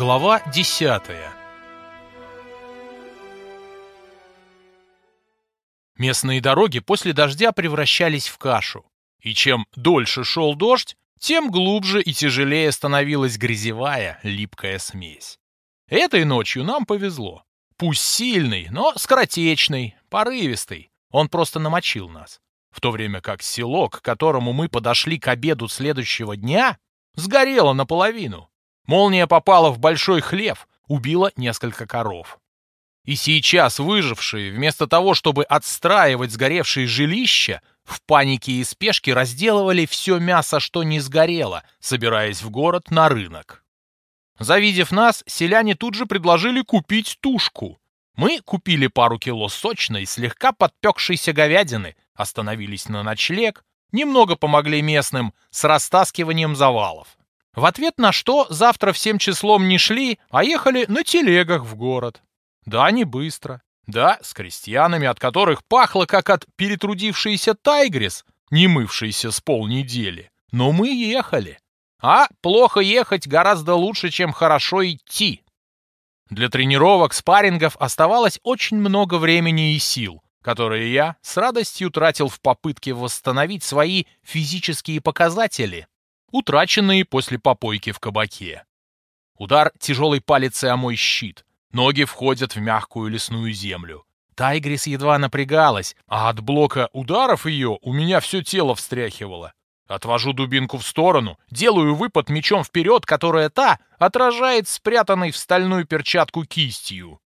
Глава десятая Местные дороги после дождя превращались в кашу. И чем дольше шел дождь, тем глубже и тяжелее становилась грязевая, липкая смесь. Этой ночью нам повезло. Пусть сильный, но скоротечный, порывистый. Он просто намочил нас. В то время как село, к которому мы подошли к обеду следующего дня, сгорело наполовину. Молния попала в большой хлев, убила несколько коров. И сейчас выжившие, вместо того, чтобы отстраивать сгоревшие жилища, в панике и спешке разделывали все мясо, что не сгорело, собираясь в город на рынок. Завидев нас, селяне тут же предложили купить тушку. Мы купили пару кило сочной, слегка подпекшейся говядины, остановились на ночлег, немного помогли местным с растаскиванием завалов. В ответ на что завтра всем числом не шли, а ехали на телегах в город. Да, не быстро. Да, с крестьянами, от которых пахло, как от перетрудившейся тайгрис, не мывшейся с полнедели. Но мы ехали. А плохо ехать гораздо лучше, чем хорошо идти. Для тренировок, спаррингов оставалось очень много времени и сил, которые я с радостью тратил в попытке восстановить свои физические показатели, утраченные после попойки в кабаке. Удар тяжелой палицей о мой щит, Ноги входят в мягкую лесную землю. Тайгрис едва напрягалась, а от блока ударов ее у меня все тело встряхивало. Отвожу дубинку в сторону, делаю выпад мечом вперед, которая та отражает спрятанной в стальную перчатку кистью.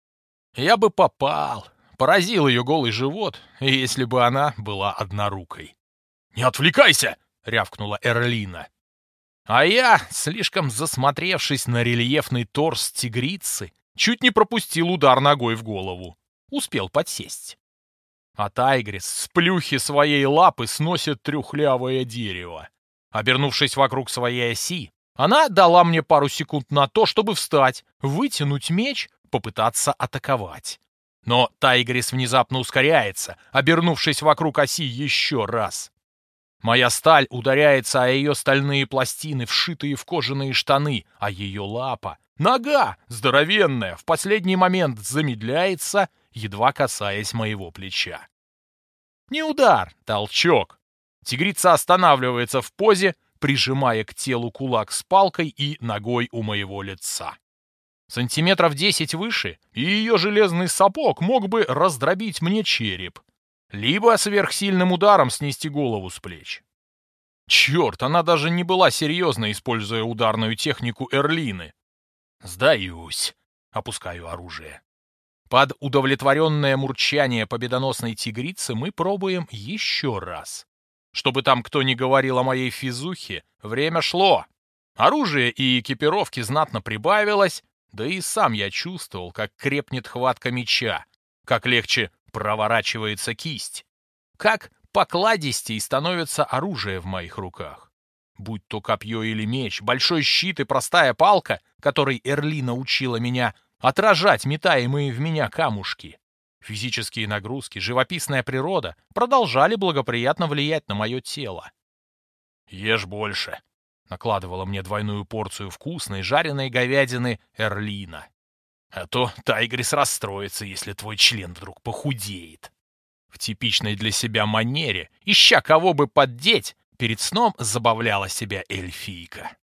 Я бы попал, поразил ее голый живот, если бы она была однорукой. «Не отвлекайся!» — рявкнула Эрлина. А я, слишком засмотревшись на рельефный торс тигрицы, Чуть не пропустил удар ногой в голову. Успел подсесть. А Тайгрис с плюхи своей лапы сносит трюхлявое дерево. Обернувшись вокруг своей оси, она дала мне пару секунд на то, чтобы встать, вытянуть меч, попытаться атаковать. Но Тайгрис внезапно ускоряется, обернувшись вокруг оси еще раз. Моя сталь ударяется о ее стальные пластины, вшитые в кожаные штаны, а ее лапа Нога, здоровенная, в последний момент замедляется, едва касаясь моего плеча. Не удар, толчок. Тигрица останавливается в позе, прижимая к телу кулак с палкой и ногой у моего лица. Сантиметров десять выше, и ее железный сапог мог бы раздробить мне череп, либо сверхсильным ударом снести голову с плеч. Черт, она даже не была серьезна, используя ударную технику Эрлины. Сдаюсь. Опускаю оружие. Под удовлетворенное мурчание победоносной тигрицы мы пробуем еще раз. Чтобы там кто ни говорил о моей физухе, время шло. Оружие и экипировки знатно прибавилось, да и сам я чувствовал, как крепнет хватка меча, как легче проворачивается кисть, как покладистей становится оружие в моих руках. Будь то копье или меч, большой щит и простая палка, которой Эрлина учила меня отражать метаемые в меня камушки. Физические нагрузки, живописная природа продолжали благоприятно влиять на мое тело. «Ешь больше», — накладывала мне двойную порцию вкусной жареной говядины Эрлина. «А то Тайгрис расстроится, если твой член вдруг похудеет». В типичной для себя манере, ища кого бы поддеть, перед сном забавляла себя эльфийка.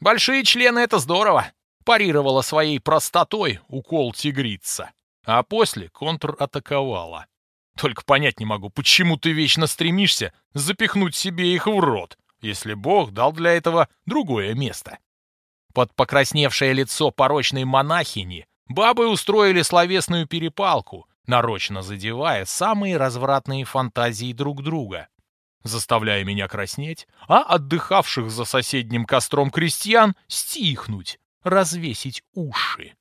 «Большие члены — это здорово!» — парировала своей простотой укол тигрица, а после контратаковала. «Только понять не могу, почему ты вечно стремишься запихнуть себе их в рот, если Бог дал для этого другое место?» Под покрасневшее лицо порочной монахини бабы устроили словесную перепалку, нарочно задевая самые развратные фантазии друг друга заставляя меня краснеть, а отдыхавших за соседним костром крестьян стихнуть, развесить уши.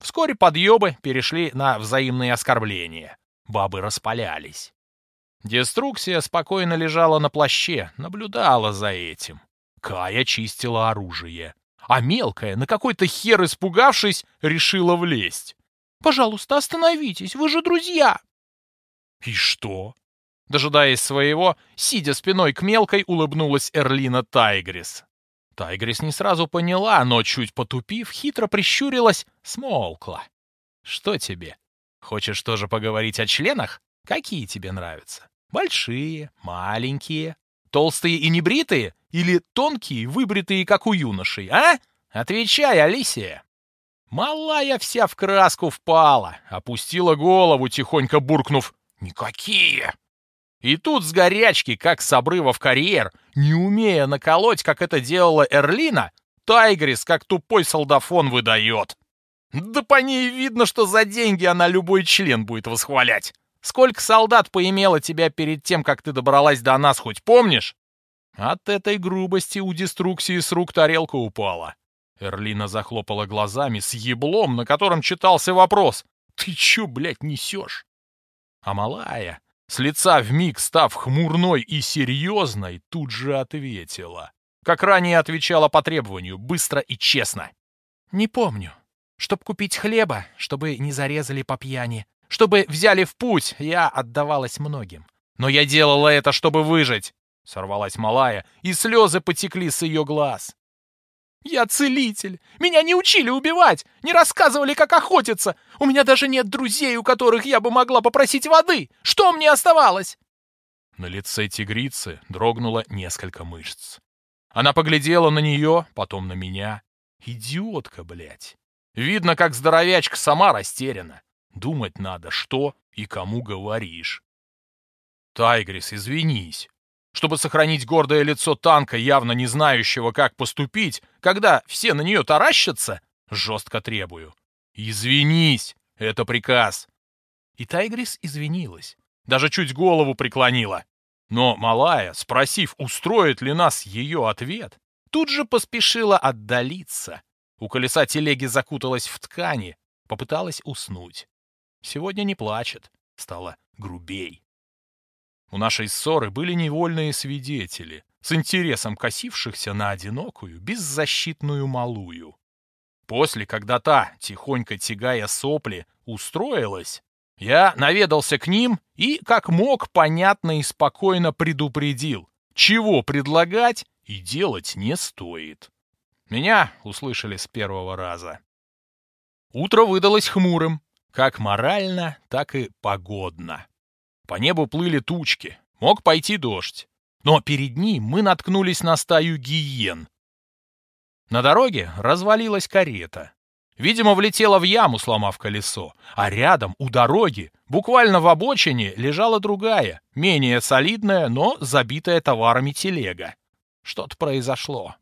Вскоре подъебы перешли на взаимные оскорбления. Бабы распалялись. Деструкция спокойно лежала на плаще, наблюдала за этим. Кая чистила оружие. А мелкая, на какой-то хер испугавшись, решила влезть. «Пожалуйста, остановитесь, вы же друзья!» «И что? Дожидаясь своего, сидя спиной к мелкой, улыбнулась Эрлина Тайгрис. Тайгрис не сразу поняла, но, чуть потупив, хитро прищурилась, смолкла. «Что тебе? Хочешь тоже поговорить о членах? Какие тебе нравятся? Большие, маленькие, толстые и небритые? Или тонкие, выбритые, как у юношей, а? Отвечай, Алисия!» Малая вся в краску впала, опустила голову, тихонько буркнув «Никакие!» И тут с горячки, как с обрыва в карьер, не умея наколоть, как это делала Эрлина, Тайгрис, как тупой солдафон, выдает. Да по ней видно, что за деньги она любой член будет восхвалять. Сколько солдат поимело тебя перед тем, как ты добралась до нас, хоть помнишь? От этой грубости у деструкции с рук тарелка упала. Эрлина захлопала глазами с еблом, на котором читался вопрос. «Ты чё, блядь, несешь?» А малая, с лица вмиг став хмурной и серьезной, тут же ответила. Как ранее отвечала по требованию, быстро и честно. «Не помню. Чтоб купить хлеба, чтобы не зарезали по пьяни, чтобы взяли в путь, я отдавалась многим. Но я делала это, чтобы выжить!» Сорвалась малая, и слезы потекли с ее глаз. «Я целитель! Меня не учили убивать! Не рассказывали, как охотиться! У меня даже нет друзей, у которых я бы могла попросить воды! Что мне оставалось?» На лице тигрицы дрогнуло несколько мышц. Она поглядела на нее, потом на меня. Идиотка, блядь. Видно, как здоровячка сама растеряна. Думать надо, что и кому говоришь. Тайгрис, извинись чтобы сохранить гордое лицо танка, явно не знающего, как поступить, когда все на нее таращатся, жестко требую. «Извинись! Это приказ!» И Тайгрис извинилась, даже чуть голову преклонила. Но малая, спросив, устроит ли нас ее ответ, тут же поспешила отдалиться. У колеса телеги закуталась в ткани, попыталась уснуть. Сегодня не плачет, стала грубей. У нашей ссоры были невольные свидетели, с интересом косившихся на одинокую, беззащитную малую. После, когда та, тихонько тягая сопли, устроилась, я наведался к ним и, как мог, понятно и спокойно предупредил, чего предлагать и делать не стоит. Меня услышали с первого раза. Утро выдалось хмурым, как морально, так и погодно. По небу плыли тучки, мог пойти дождь. Но перед ним мы наткнулись на стаю гиен. На дороге развалилась карета. Видимо, влетела в яму, сломав колесо, а рядом, у дороги, буквально в обочине, лежала другая, менее солидная, но забитая товарами телега. Что-то произошло.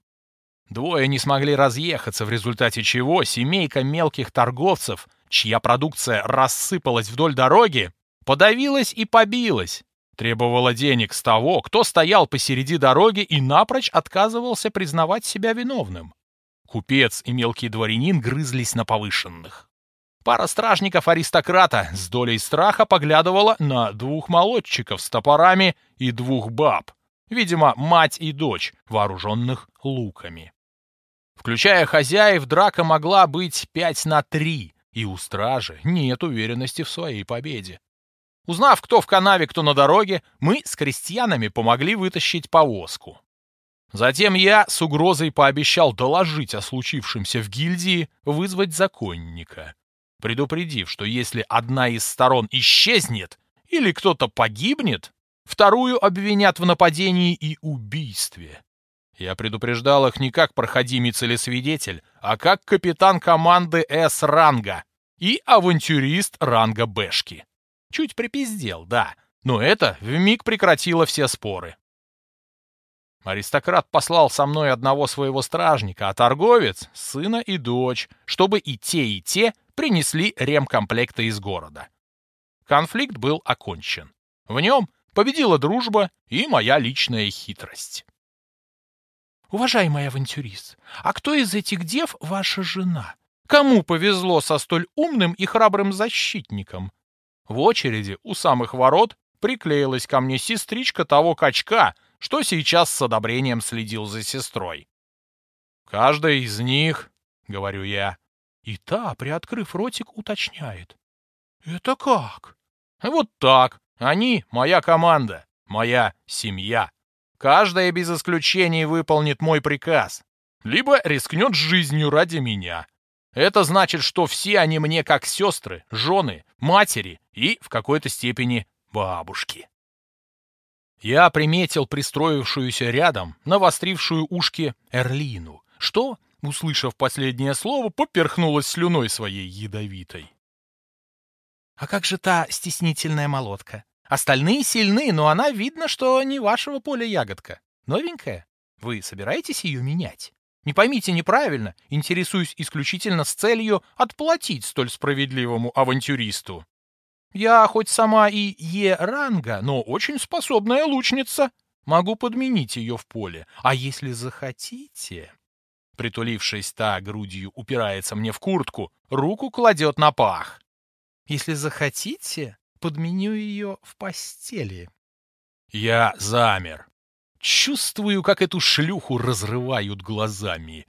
Двое не смогли разъехаться, в результате чего семейка мелких торговцев, чья продукция рассыпалась вдоль дороги, Подавилась и побилась. Требовала денег с того, кто стоял посереди дороги и напрочь отказывался признавать себя виновным. Купец и мелкий дворянин грызлись на повышенных. Пара стражников-аристократа с долей страха поглядывала на двух молодчиков с топорами и двух баб, видимо, мать и дочь, вооруженных луками. Включая хозяев, драка могла быть пять на три, и у стражи нет уверенности в своей победе. Узнав, кто в канаве, кто на дороге, мы с крестьянами помогли вытащить повозку. Затем я с угрозой пообещал доложить о случившемся в гильдии, вызвать законника, предупредив, что если одна из сторон исчезнет или кто-то погибнет, вторую обвинят в нападении и убийстве. Я предупреждал их не как проходимец или свидетель, а как капитан команды С-ранга и авантюрист ранга Бэшки. Чуть припиздел, да, но это вмиг прекратило все споры. Аристократ послал со мной одного своего стражника, а торговец — сына и дочь, чтобы и те, и те принесли ремкомплекты из города. Конфликт был окончен. В нем победила дружба и моя личная хитрость. «Уважаемый авантюрист, а кто из этих дев ваша жена? Кому повезло со столь умным и храбрым защитником?» В очереди у самых ворот приклеилась ко мне сестричка того качка, что сейчас с одобрением следил за сестрой. «Каждая из них», — говорю я, и та, приоткрыв ротик, уточняет. «Это как?» «Вот так. Они — моя команда, моя семья. Каждая без исключений выполнит мой приказ. либо рискнет жизнью ради меня. Это значит, что все они мне как сестры, жены, матери и, в какой-то степени, бабушки. Я приметил пристроившуюся рядом, навострившую ушки Эрлину, что, услышав последнее слово, поперхнулась слюной своей ядовитой. «А как же та стеснительная молотка? Остальные сильны, но она видно, что не вашего поля ягодка. Новенькая? Вы собираетесь ее менять? Не поймите неправильно, интересуюсь исключительно с целью отплатить столь справедливому авантюристу. Я хоть сама и Е-ранга, но очень способная лучница. Могу подменить ее в поле. А если захотите...» Притулившись та грудью упирается мне в куртку, руку кладет на пах. «Если захотите, подменю ее в постели». Я замер. Чувствую, как эту шлюху разрывают глазами.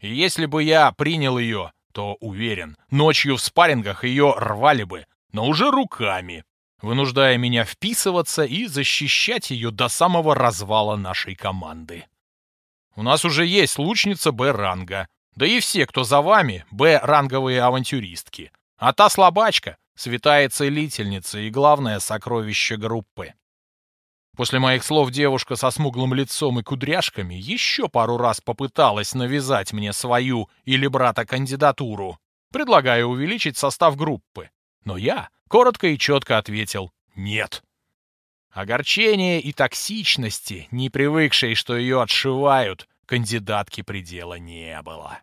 Если бы я принял ее, то, уверен, ночью в спаррингах ее рвали бы, но уже руками, вынуждая меня вписываться и защищать ее до самого развала нашей команды. У нас уже есть лучница Б-ранга, да и все, кто за вами, Б-ранговые авантюристки. А та слабачка — святая целительница и главное сокровище группы. После моих слов девушка со смуглым лицом и кудряшками еще пару раз попыталась навязать мне свою или брата кандидатуру, предлагая увеличить состав группы. Но я коротко и четко ответил «нет». Огорчения и токсичности, не привыкшей, что ее отшивают, кандидатки предела не было.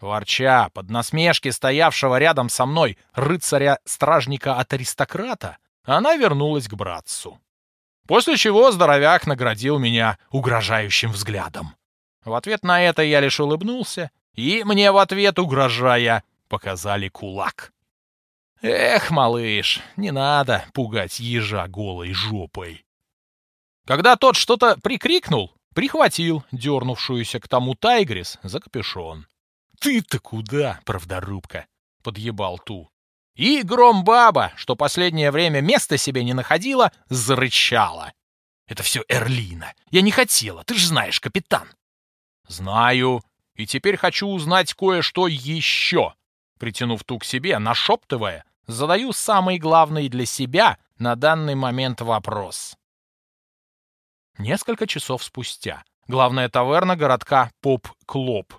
Ворча под насмешки стоявшего рядом со мной рыцаря-стражника от аристократа, она вернулась к братцу. После чего здоровяк наградил меня угрожающим взглядом. В ответ на это я лишь улыбнулся, и мне в ответ, угрожая, показали кулак. Эх, малыш, не надо пугать ежа голой жопой. Когда тот что-то прикрикнул, прихватил дернувшуюся к тому тайгрис за капюшон. «Ты-то куда, правдорубка?» — подъебал ту. И гром-баба, что последнее время места себе не находила, зарычала. «Это все Эрлина. Я не хотела, ты же знаешь, капитан». «Знаю. И теперь хочу узнать кое-что еще». Притянув ту к себе, нашептывая, задаю самый главный для себя на данный момент вопрос. Несколько часов спустя. Главная таверна городка Поп-Клоп.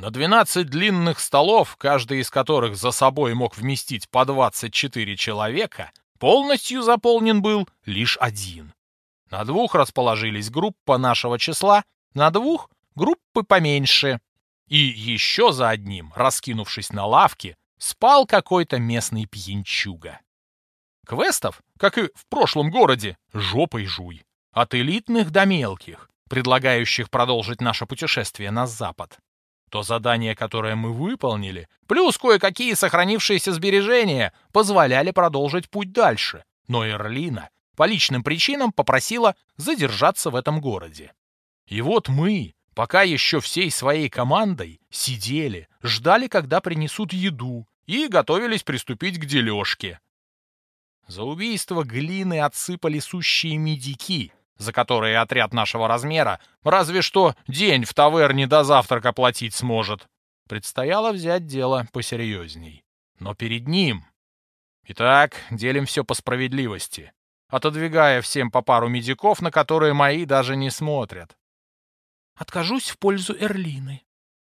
На 12 длинных столов, каждый из которых за собой мог вместить по 24 человека, полностью заполнен был лишь один. На двух расположились группа нашего числа, на двух — группы поменьше. И еще за одним, раскинувшись на лавке, спал какой-то местный пьянчуга. Квестов, как и в прошлом городе, жопой жуй. От элитных до мелких, предлагающих продолжить наше путешествие на запад. То задание, которое мы выполнили, плюс кое-какие сохранившиеся сбережения, позволяли продолжить путь дальше. Но Эрлина по личным причинам попросила задержаться в этом городе. И вот мы, пока еще всей своей командой, сидели, ждали, когда принесут еду, и готовились приступить к дележке. За убийство глины отсыпали сущие медики, за которые отряд нашего размера разве что день в таверне до завтрака платить сможет. Предстояло взять дело посерьезней. Но перед ним... Итак, делим все по справедливости, отодвигая всем по пару медиков, на которые мои даже не смотрят. «Откажусь в пользу Эрлины»,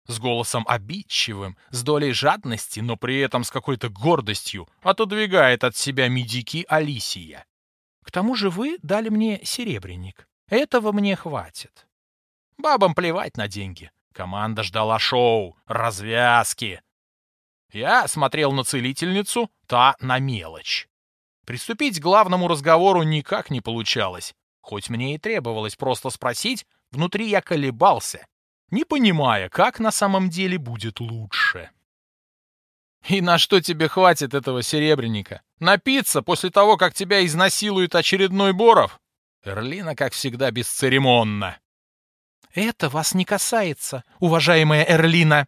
с голосом обидчивым, с долей жадности, но при этом с какой-то гордостью, отодвигает от себя медики Алисия. «К тому же вы дали мне серебряник. Этого мне хватит». Бабам плевать на деньги. Команда ждала шоу, развязки. Я смотрел на целительницу, та на мелочь. Приступить к главному разговору никак не получалось. Хоть мне и требовалось просто спросить, внутри я колебался, не понимая, как на самом деле будет лучше. И на что тебе хватит этого серебряника? Напиться после того, как тебя изнасилует очередной Боров? Эрлина, как всегда, бесцеремонна. «Это вас не касается, уважаемая Эрлина!»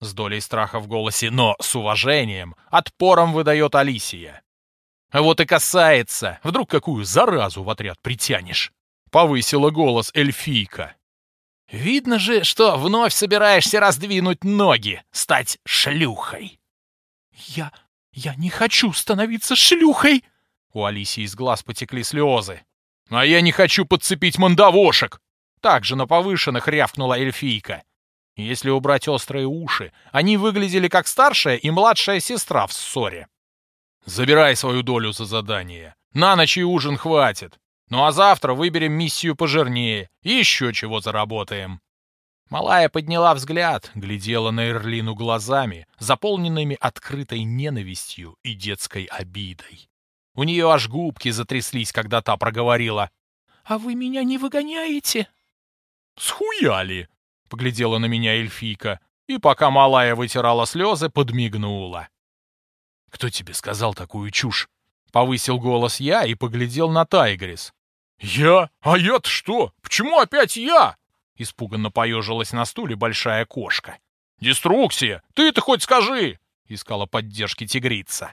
С долей страха в голосе, но с уважением, отпором выдает Алисия. «А вот и касается! Вдруг какую заразу в отряд притянешь?» Повысила голос эльфийка. Видно же, что вновь собираешься раздвинуть ноги, стать шлюхой. Я... я не хочу становиться шлюхой! У Алисии из глаз потекли слезы. А я не хочу подцепить мандавошек! Также на повышенных рявкнула эльфийка. Если убрать острые уши, они выглядели как старшая и младшая сестра в ссоре. Забирай свою долю за задание. На ночь и ужин хватит. Ну а завтра выберем миссию пожирнее и еще чего заработаем. Малая подняла взгляд, глядела на Эрлину глазами, заполненными открытой ненавистью и детской обидой. У нее аж губки затряслись, когда та проговорила. «А вы меня не выгоняете?» «Схуяли!» — поглядела на меня эльфийка, и пока малая вытирала слезы, подмигнула. «Кто тебе сказал такую чушь?» — повысил голос я и поглядел на Тайгрис. «Я? А я-то что? Почему опять я?» Испуганно поежилась на стуле большая кошка. «Деструксия! Ты-то хоть скажи!» Искала поддержки тигрица.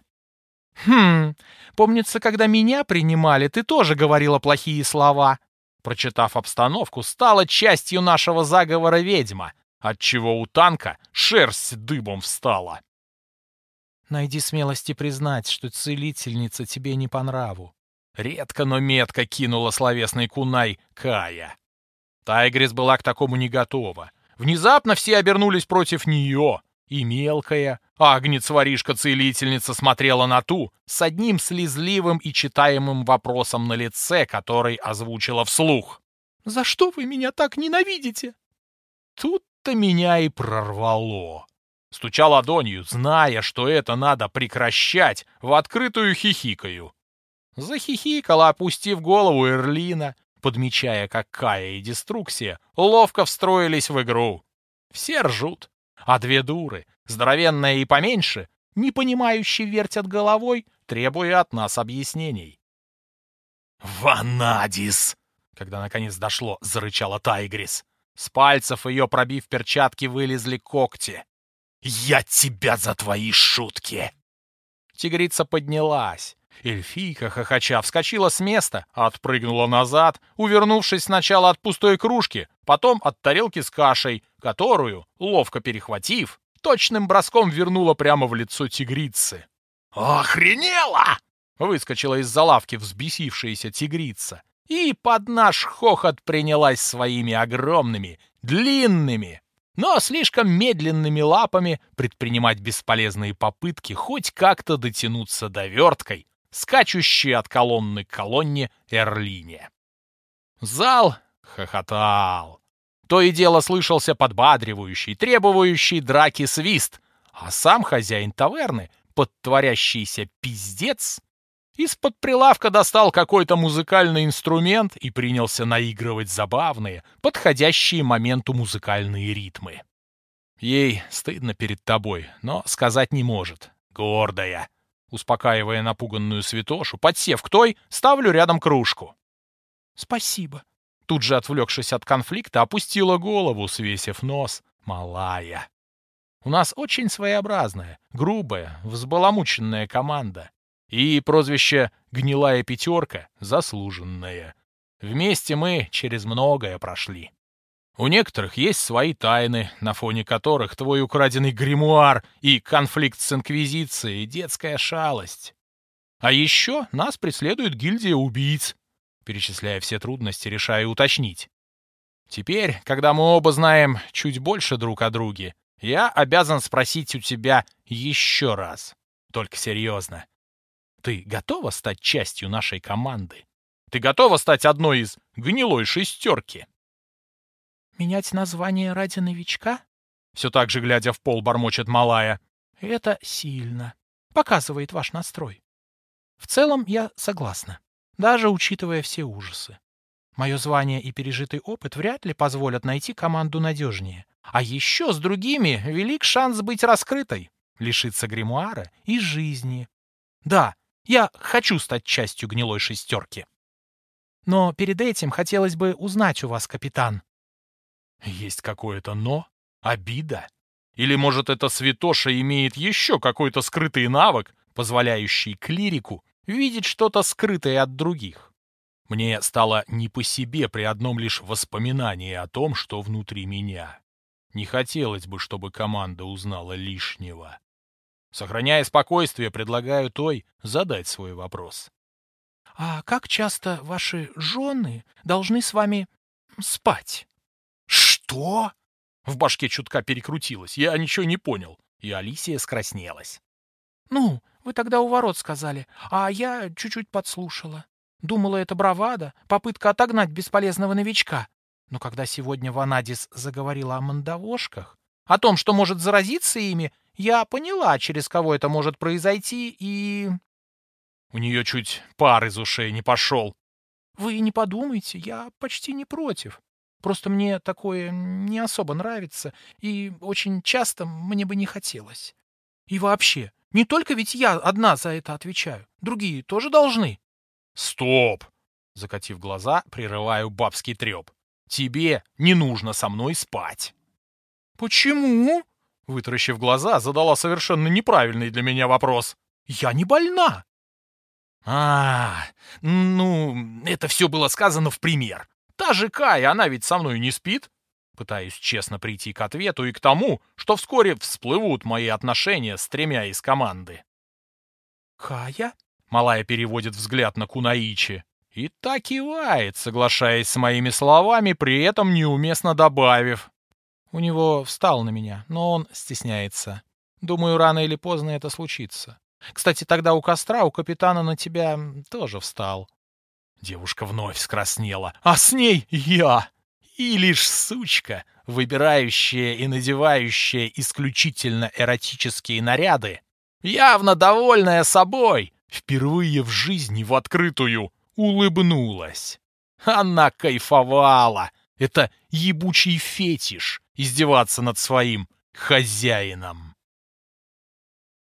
«Хм, помнится, когда меня принимали, ты тоже говорила плохие слова». Прочитав обстановку, стала частью нашего заговора ведьма, отчего у танка шерсть дыбом встала. Найди смелости признать, что целительница тебе не по нраву. Редко, но метко кинула словесный кунай Кая. Тайгрис была к такому не готова. Внезапно все обернулись против нее. И мелкая, агнец-воришка-целительница смотрела на ту с одним слезливым и читаемым вопросом на лице, который озвучила вслух. «За что вы меня так ненавидите?» Тут-то меня и прорвало. Стуча ладонью, зная, что это надо прекращать, в открытую хихикаю. Захихикала, опустив голову Эрлина, подмечая, как Кая и Деструксия ловко встроились в игру. Все ржут, а две дуры, здоровенная и поменьше, не понимающие вертят головой, требуя от нас объяснений. «Ванадис!» Когда наконец дошло, зарычала Тайгрис. С пальцев ее, пробив перчатки, вылезли когти. «Я тебя за твои шутки!» Тигрица поднялась. Эльфийка, хохоча, вскочила с места, отпрыгнула назад, увернувшись сначала от пустой кружки, потом от тарелки с кашей, которую, ловко перехватив, точным броском вернула прямо в лицо тигрицы. «Охренела!» — выскочила из-за лавки взбесившаяся тигрица и под наш хохот принялась своими огромными, длинными, но слишком медленными лапами предпринимать бесполезные попытки хоть как-то дотянуться до верткой, скачущей от колонны к колонне Эрлине. Зал хохотал. То и дело слышался подбадривающий, требующий драки свист, а сам хозяин таверны, подтворящийся пиздец, из-под прилавка достал какой-то музыкальный инструмент и принялся наигрывать забавные, подходящие моменту музыкальные ритмы. Ей стыдно перед тобой, но сказать не может. Гордая. Успокаивая напуганную святошу, подсев к той, ставлю рядом кружку. «Спасибо». Тут же, отвлекшись от конфликта, опустила голову, свесив нос. Малая. У нас очень своеобразная, грубая, взбаламученная команда. И прозвище «Гнилая пятерка» заслуженное. Вместе мы через многое прошли. У некоторых есть свои тайны, на фоне которых твой украденный гримуар и конфликт с Инквизицией — детская шалость. А еще нас преследует гильдия убийц, перечисляя все трудности, решая уточнить. Теперь, когда мы оба знаем чуть больше друг о друге, я обязан спросить у тебя еще раз. Только серьезно. Ты готова стать частью нашей команды? Ты готова стать одной из гнилой шестерки? Менять название ради новичка? Все так же, глядя в пол, бормочет малая. Это сильно. Показывает ваш настрой. В целом я согласна, даже учитывая все ужасы. Мое звание и пережитый опыт вряд ли позволят найти команду надежнее. А еще с другими велик шанс быть раскрытой, лишиться гримуара и жизни. Да, я хочу стать частью гнилой шестерки. Но перед этим хотелось бы узнать у вас, капитан. Есть какое-то «но»? Обида? Или, может, эта святоша имеет еще какой-то скрытый навык, позволяющий клирику видеть что-то скрытое от других? Мне стало не по себе при одном лишь воспоминании о том, что внутри меня. Не хотелось бы, чтобы команда узнала лишнего. Сохраняя спокойствие, предлагаю той задать свой вопрос. — А как часто ваши жены должны с вами спать? — Что? В башке чутка перекрутилось. Я ничего не понял. И Алисия скраснелась. — Ну, вы тогда у ворот сказали, а я чуть-чуть подслушала. Думала, это бравада, попытка отогнать бесполезного новичка. Но когда сегодня Ванадис заговорила о мандавошках, о том, что может заразиться ими, я поняла, через кого это может произойти, и... У нее чуть пар из ушей не пошел. Вы не подумайте, я почти не против. Просто мне такое не особо нравится, и очень часто мне бы не хотелось. И вообще, не только ведь я одна за это отвечаю, другие тоже должны. «Стоп!» — закатив глаза, прерываю бабский треп. «Тебе не нужно со мной спать». «Почему?» — вытаращив глаза, задала совершенно неправильный для меня вопрос. «Я не больна». «А, ну, это все было сказано в пример. Та же Кая, она ведь со мной не спит?» Пытаюсь честно прийти к ответу и к тому, что вскоре всплывут мои отношения с тремя из команды. «Кая?» Малая переводит взгляд на Кунаичи. И так кивает, соглашаясь с моими словами, при этом неуместно добавив. У него встал на меня, но он стесняется. Думаю, рано или поздно это случится. Кстати, тогда у костра у капитана на тебя тоже встал. Девушка вновь скраснела. А с ней я! И лишь сучка, выбирающая и надевающая исключительно эротические наряды, явно довольная собой, впервые в жизни в открытую улыбнулась. Она кайфовала. Это ебучий фетиш издеваться над своим хозяином.